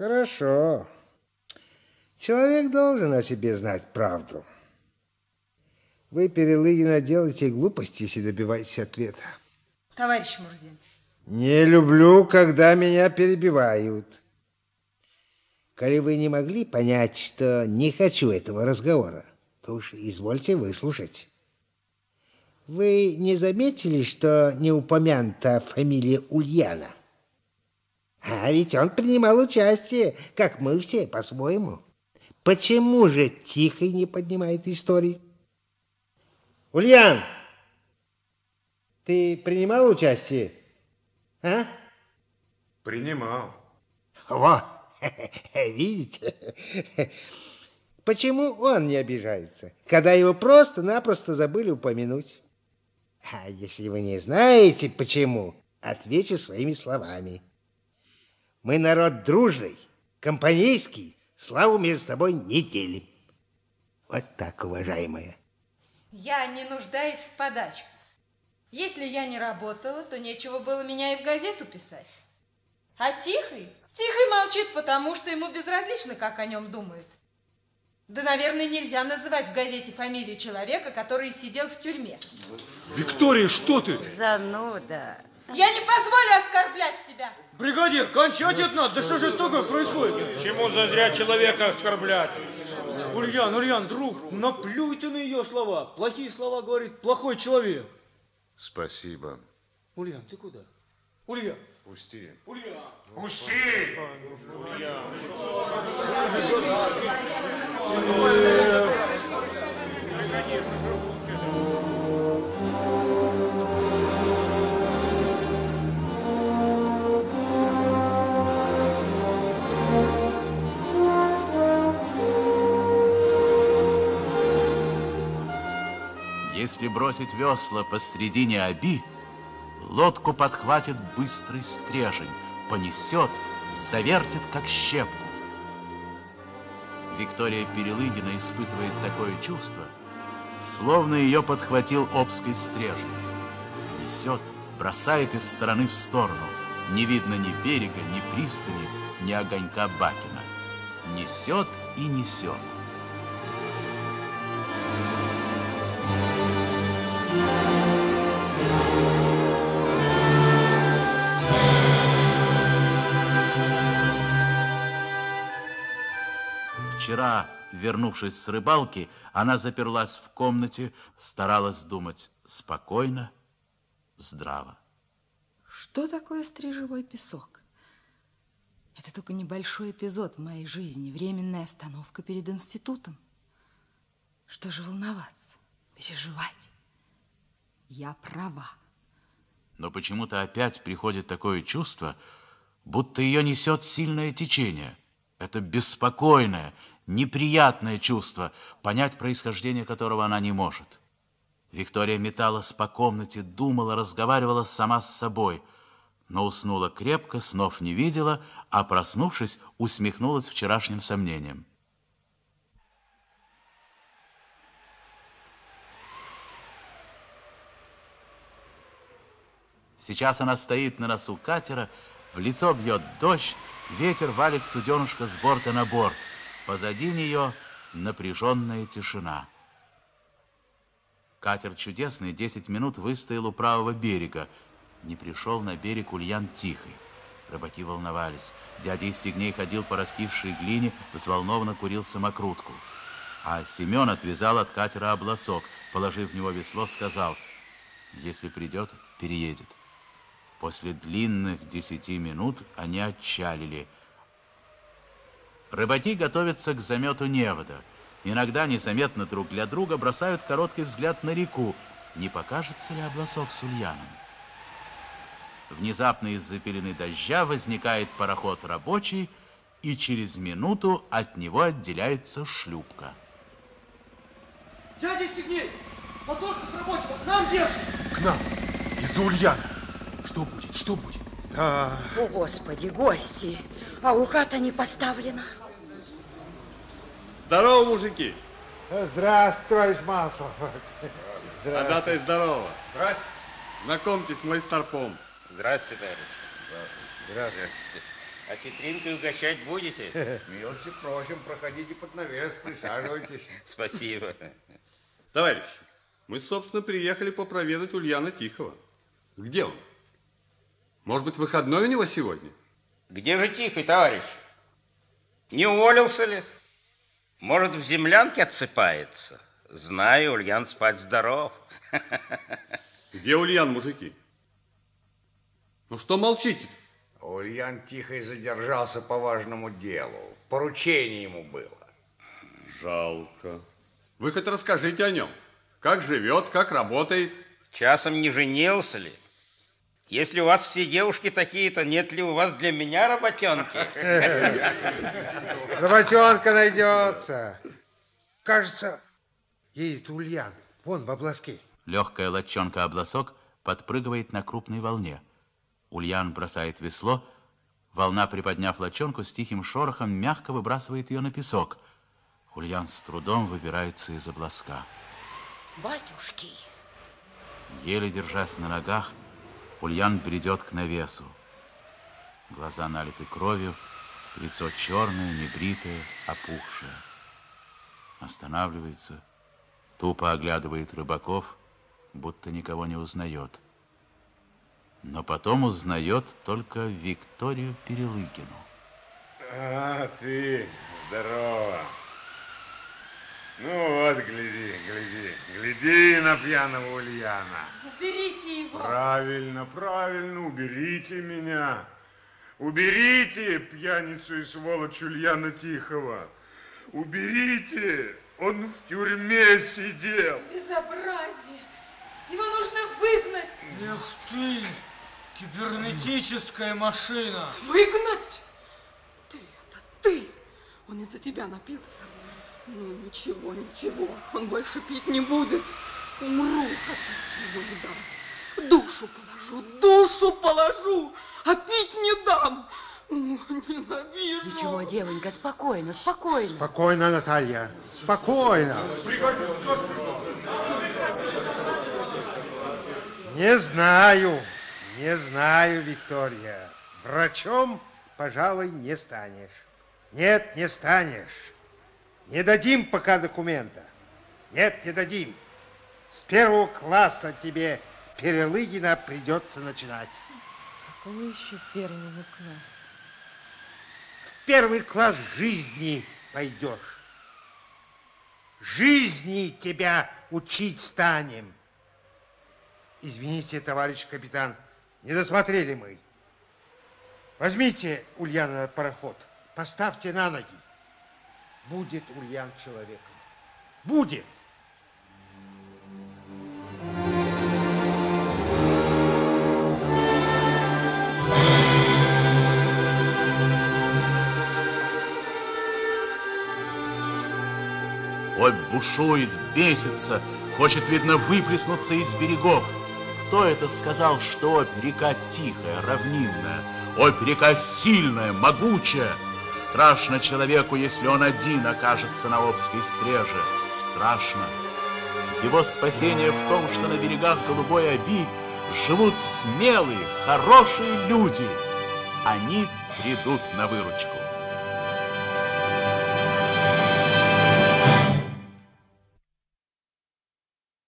Хорошо. Человек должен о себе знать правду. Вы, Перелыгина, делаете глупости, если добиваетесь ответа. Товарищ Мурзин. Не люблю, когда меня перебивают. Коли вы не могли понять, что не хочу этого разговора, то уж извольте выслушать. Вы не заметили, что не упомянута фамилия Ульяна? А ведь он принимал участие, как мы все, по-своему. Почему же Тихий не поднимает истории? Ульян, ты принимал участие? А? Принимал. Во, видите? Почему он не обижается, когда его просто-напросто забыли упомянуть? А если вы не знаете, почему, отвечу своими словами. Мы народ дружный, компанейский, славу между собой не делим. Вот так, уважаемая. Я не нуждаюсь в подачках. Если я не работала, то нечего было меня и в газету писать. А Тихий? Тихий молчит, потому что ему безразлично, как о нем думают. Да, наверное, нельзя называть в газете фамилию человека, который сидел в тюрьме. Виктория, что ты? Зануда. Я не позволю оскорблять себя. Бригадир, кончать это надо. Да что же это такое происходит? Чему зазря человека оскорблять? Ульян, Ульян, друг, наплюй ты на ее слова. Плохие слова говорит плохой человек. Спасибо. Ульян, ты куда? Ульян. Пусти. Ульян. Пусти! Если бросить весла посредине оби, лодку подхватит быстрый стрежень, понесет, завертит, как щепку. Виктория Перелыгина испытывает такое чувство, словно ее подхватил обский стрежень. Несет, бросает из стороны в сторону. Не видно ни берега, ни пристани, ни огонька Бакина. Несет и несет. Вчера, вернувшись с рыбалки, она заперлась в комнате, старалась думать спокойно, здраво. Что такое стрижевой песок? Это только небольшой эпизод в моей жизни, временная остановка перед институтом. Что же волноваться, переживать? Я права. Но почему-то опять приходит такое чувство, будто ее несет сильное течение. Это беспокойное, неприятное чувство, понять происхождение которого она не может. Виктория металась по комнате, думала, разговаривала сама с собой, но уснула крепко, снов не видела, а проснувшись, усмехнулась вчерашним сомнением. Сейчас она стоит на носу катера, в лицо бьет дождь, ветер валит суденушка с борта на борт. Позади нее напряженная тишина. Катер чудесный десять минут выстоял у правого берега. Не пришел на берег Ульян Тихий. Рыбаки волновались. Дядя Истигней ходил по раскисшей глине, взволнованно курил самокрутку. А Семен отвязал от катера обласок, положив в него весло, сказал, если придет, переедет. После длинных десяти минут они отчалили. Рыбаки готовятся к замету невода. Иногда незаметно друг для друга бросают короткий взгляд на реку. Не покажется ли обласок с Ульяном? Внезапно из-за пелены дождя возникает пароход рабочий, и через минуту от него отделяется шлюпка. Дядя Стегней, моторка с рабочего, к нам держит. К нам, из-за Ульяна. Что будет, что будет? Да. О, Господи, гости, а уха-то не поставлена. Здорово, мужики. Здравствуй, Маслов. Ходатай здорово. Здравствуйте. Знакомьтесь, мой старпом. Здравствуйте, товарищ. Здравствуйте. Осетринкой угощать будете? Милости просим, проходите под навес, присаживайтесь. Спасибо. Товарищ, мы, собственно, приехали попроведать Ульяна Тихого. Где он? Может быть, выходной у него сегодня? Где же Тихий, товарищ? Не уволился ли? Может, в землянке отсыпается? Знаю, Ульян спать здоров. Где Ульян, мужики? Ну что молчите? Ульян тихо и задержался по важному делу. Поручение ему было. Жалко. Вы хоть расскажите о нем. Как живет, как работает. Часом не женился ли? Если у вас все девушки такие, то нет ли у вас для меня работенки? Работенка найдется. Кажется, едет Ульян. Вон в обласке. Легкая лодчонка-обласок подпрыгивает на крупной волне. Ульян бросает весло. Волна, приподняв лодчонку, с тихим шорохом мягко выбрасывает ее на песок. Ульян с трудом выбирается из обласка. Батюшки. Еле держась на ногах, Ульян бредет к навесу. Глаза налиты кровью, лицо черное, небритое, опухшее. Останавливается, тупо оглядывает рыбаков, будто никого не узнает. Но потом узнает только Викторию Перелыгину. А, ты, здорово. Ну вот, гляди, гляди, гляди на пьяного Ульяна. Уберите его. Правильно, правильно, уберите меня. Уберите пьяницу и сволочь Ульяна Тихого. Уберите, он в тюрьме сидел. Безобразие. Его нужно выгнать. Эх ты, кибернетическая машина. Выгнать? Ты, это ты. Он из-за тебя напился. Ну, ничего, ничего, он больше пить не будет. Умру, а пить его не дам. Душу положу, душу положу, а пить не дам. Ненавижу. Ничего, девонька, спокойно, спокойно. Спокойно, Наталья, спокойно. Не знаю, не знаю, Виктория. Врачом, пожалуй, не станешь. Нет, не станешь. Не дадим пока документа. Нет, не дадим. С первого класса тебе Перелыгина придется начинать. С какого еще первого класса? В первый класс жизни пойдешь. Жизни тебя учить станем. Извините, товарищ капитан, не досмотрели мы. Возьмите Ульяна на пароход, поставьте на ноги. Будет Ульян человеком. Будет. Ой, бушует, бесится, хочет, видно, выплеснуться из берегов. Кто это сказал, что река тихая, равнинная, ой, река сильная, могучая? Страшно человеку, если он один окажется на Обской стреже. Страшно. Его спасение в том, что на берегах Голубой Оби живут смелые, хорошие люди. Они придут на выручку.